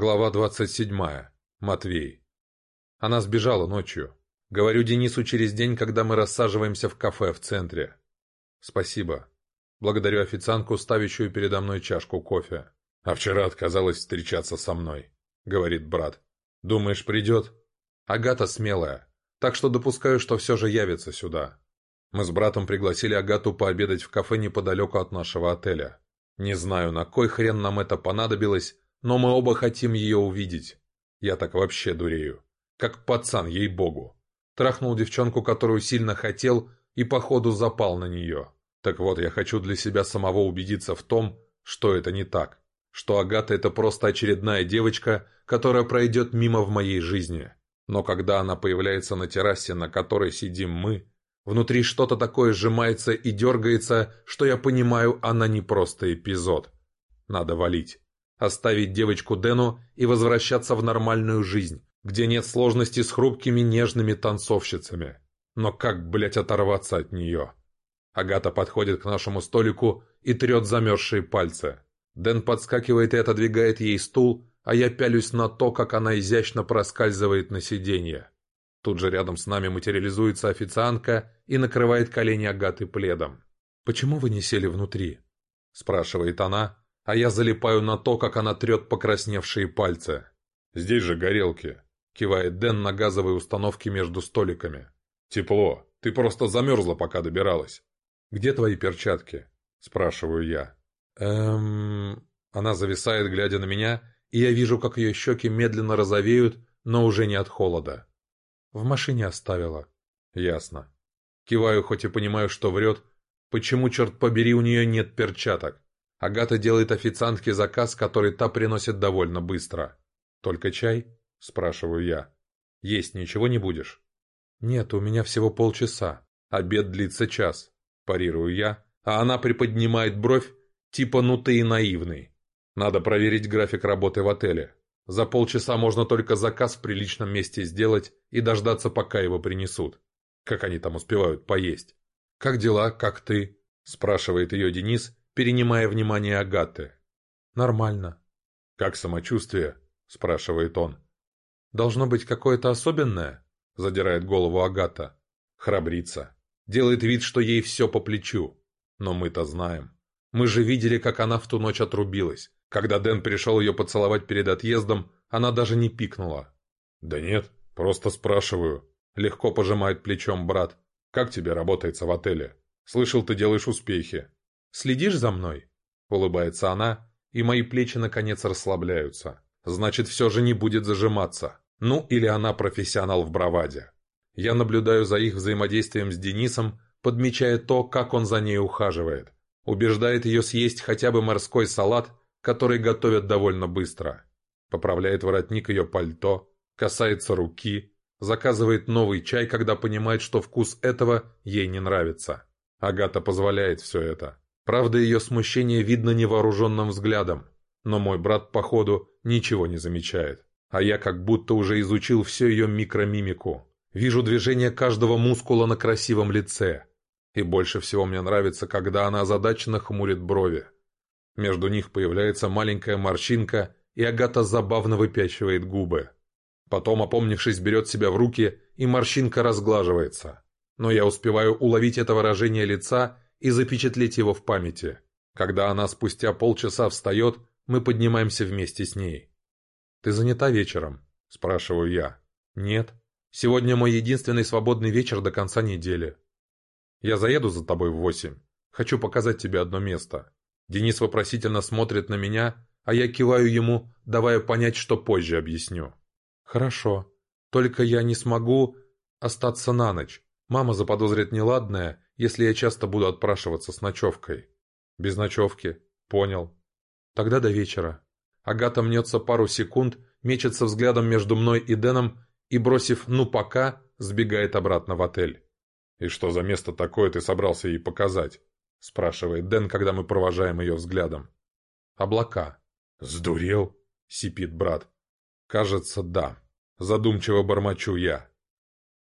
Глава 27. Матвей. Она сбежала ночью. Говорю Денису через день, когда мы рассаживаемся в кафе в центре. Спасибо. Благодарю официантку, ставящую передо мной чашку кофе. А вчера отказалась встречаться со мной, говорит брат. Думаешь, придет? Агата смелая, так что допускаю, что все же явится сюда. Мы с братом пригласили Агату пообедать в кафе неподалеку от нашего отеля. Не знаю, на кой хрен нам это понадобилось, но мы оба хотим ее увидеть. Я так вообще дурею. Как пацан, ей-богу. Трахнул девчонку, которую сильно хотел, и походу запал на нее. Так вот, я хочу для себя самого убедиться в том, что это не так. Что Агата это просто очередная девочка, которая пройдет мимо в моей жизни. Но когда она появляется на террасе, на которой сидим мы, внутри что-то такое сжимается и дергается, что я понимаю, она не просто эпизод. Надо валить оставить девочку Дену и возвращаться в нормальную жизнь, где нет сложности с хрупкими нежными танцовщицами. Но как, блядь, оторваться от нее? Агата подходит к нашему столику и трет замерзшие пальцы. Дэн подскакивает и отодвигает ей стул, а я пялюсь на то, как она изящно проскальзывает на сиденье. Тут же рядом с нами материализуется официантка и накрывает колени Агаты пледом. «Почему вы не сели внутри?» – спрашивает она, а я залипаю на то, как она трет покрасневшие пальцы. «Здесь же горелки», — кивает Дэн на газовой установке между столиками. «Тепло. Ты просто замерзла, пока добиралась». «Где твои перчатки?» — спрашиваю я. «Эм...» Она зависает, глядя на меня, и я вижу, как ее щеки медленно розовеют, но уже не от холода. «В машине оставила». «Ясно». Киваю, хоть и понимаю, что врет. «Почему, черт побери, у нее нет перчаток?» Агата делает официантке заказ, который та приносит довольно быстро. «Только чай?» – спрашиваю я. «Есть ничего не будешь?» «Нет, у меня всего полчаса. Обед длится час», – парирую я, а она приподнимает бровь, типа «ну ты и наивный». Надо проверить график работы в отеле. За полчаса можно только заказ в приличном месте сделать и дождаться, пока его принесут. Как они там успевают поесть? «Как дела? Как ты?» – спрашивает ее Денис, перенимая внимание Агаты. «Нормально». «Как самочувствие?» – спрашивает он. «Должно быть какое-то особенное?» – задирает голову Агата. Храбрится. Делает вид, что ей все по плечу. Но мы-то знаем. Мы же видели, как она в ту ночь отрубилась. Когда Дэн пришел ее поцеловать перед отъездом, она даже не пикнула. «Да нет, просто спрашиваю». Легко пожимает плечом брат. «Как тебе работается в отеле? Слышал, ты делаешь успехи». Следишь за мной?» Улыбается она, и мои плечи наконец расслабляются. Значит, все же не будет зажиматься. Ну, или она профессионал в браваде. Я наблюдаю за их взаимодействием с Денисом, подмечая то, как он за ней ухаживает. Убеждает ее съесть хотя бы морской салат, который готовят довольно быстро. Поправляет воротник ее пальто, касается руки, заказывает новый чай, когда понимает, что вкус этого ей не нравится. Агата позволяет все это. Правда, ее смущение видно невооруженным взглядом, но мой брат, походу, ничего не замечает. А я как будто уже изучил всю ее микромимику. Вижу движение каждого мускула на красивом лице. И больше всего мне нравится, когда она озадаченно хмурит брови. Между них появляется маленькая морщинка, и Агата забавно выпячивает губы. Потом, опомнившись, берет себя в руки, и морщинка разглаживается. Но я успеваю уловить это выражение лица – и запечатлеть его в памяти. Когда она спустя полчаса встает, мы поднимаемся вместе с ней. «Ты занята вечером?» – спрашиваю я. «Нет. Сегодня мой единственный свободный вечер до конца недели. Я заеду за тобой в восемь. Хочу показать тебе одно место». Денис вопросительно смотрит на меня, а я киваю ему, давая понять, что позже объясню. «Хорошо. Только я не смогу остаться на ночь. Мама заподозрит неладное, если я часто буду отпрашиваться с ночевкой. Без ночевки. Понял. Тогда до вечера. Агата мнется пару секунд, мечется взглядом между мной и Дэном и, бросив «ну пока», сбегает обратно в отель. «И что за место такое ты собрался ей показать?» – спрашивает Дэн, когда мы провожаем ее взглядом. «Облака». «Сдурел?» – сипит брат. «Кажется, да. Задумчиво бормочу я.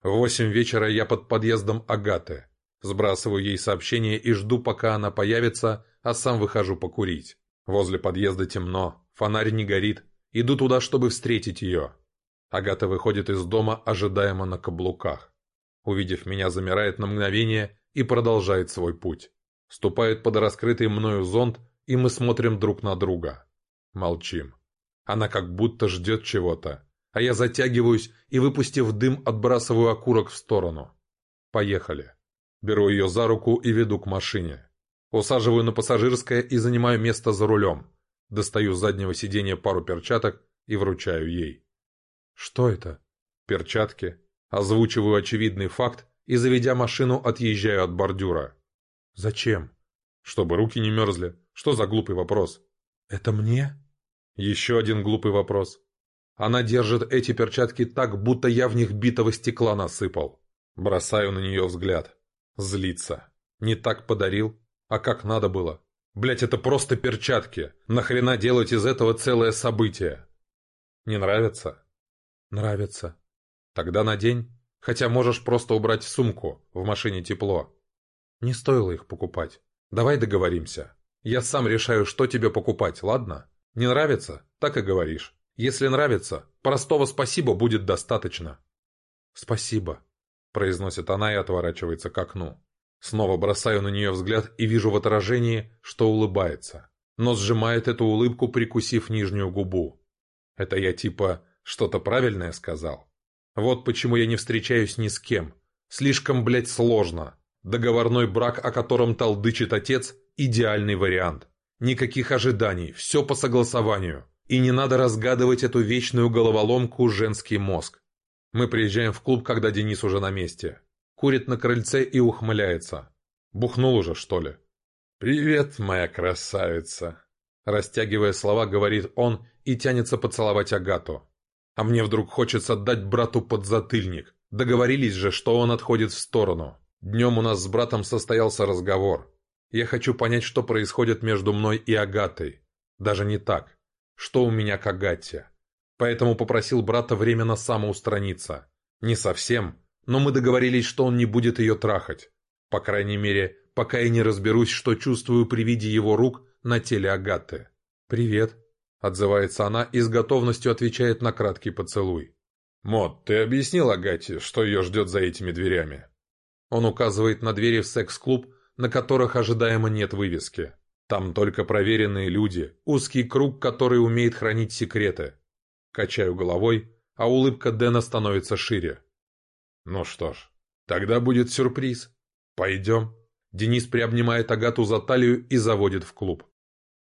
В восемь вечера я под подъездом Агаты. Сбрасываю ей сообщение и жду, пока она появится, а сам выхожу покурить. Возле подъезда темно, фонарь не горит. Иду туда, чтобы встретить ее. Агата выходит из дома, ожидаемо на каблуках. Увидев меня, замирает на мгновение и продолжает свой путь. Ступает под раскрытый мною зонт, и мы смотрим друг на друга. Молчим. Она как будто ждет чего-то, а я затягиваюсь и, выпустив дым, отбрасываю окурок в сторону. Поехали. Беру ее за руку и веду к машине. Усаживаю на пассажирское и занимаю место за рулем. Достаю с заднего сиденья пару перчаток и вручаю ей. «Что это?» «Перчатки». Озвучиваю очевидный факт и, заведя машину, отъезжаю от бордюра. «Зачем?» «Чтобы руки не мерзли. Что за глупый вопрос?» «Это мне?» Еще один глупый вопрос. Она держит эти перчатки так, будто я в них битого стекла насыпал. Бросаю на нее взгляд. Злиться? Не так подарил. А как надо было. Блять, это просто перчатки. Нахрена делать из этого целое событие? Не нравится? Нравится. Тогда надень. Хотя можешь просто убрать в сумку. В машине тепло. Не стоило их покупать. Давай договоримся. Я сам решаю, что тебе покупать, ладно? Не нравится? Так и говоришь. Если нравится, простого спасибо будет достаточно. Спасибо произносит она и отворачивается к окну. Снова бросаю на нее взгляд и вижу в отражении, что улыбается, но сжимает эту улыбку, прикусив нижнюю губу. Это я типа что-то правильное сказал? Вот почему я не встречаюсь ни с кем. Слишком, блядь, сложно. Договорной брак, о котором толдычит отец, идеальный вариант. Никаких ожиданий, все по согласованию. И не надо разгадывать эту вечную головоломку «женский мозг». Мы приезжаем в клуб, когда Денис уже на месте. Курит на крыльце и ухмыляется. Бухнул уже, что ли? «Привет, моя красавица!» Растягивая слова, говорит он и тянется поцеловать Агату. А мне вдруг хочется дать брату подзатыльник. Договорились же, что он отходит в сторону. Днем у нас с братом состоялся разговор. Я хочу понять, что происходит между мной и Агатой. Даже не так. Что у меня к Агате? поэтому попросил брата временно самоустраниться. Не совсем, но мы договорились, что он не будет ее трахать. По крайней мере, пока я не разберусь, что чувствую при виде его рук на теле Агаты. «Привет», — отзывается она и с готовностью отвечает на краткий поцелуй. «Мот, ты объяснил Агате, что ее ждет за этими дверями?» Он указывает на двери в секс-клуб, на которых ожидаемо нет вывески. Там только проверенные люди, узкий круг, который умеет хранить секреты качаю головой, а улыбка Дэна становится шире. «Ну что ж, тогда будет сюрприз. Пойдем». Денис приобнимает Агату за талию и заводит в клуб.